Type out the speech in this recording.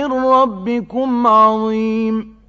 مِّن رَّبِّكُمْ عَظِيمٌ.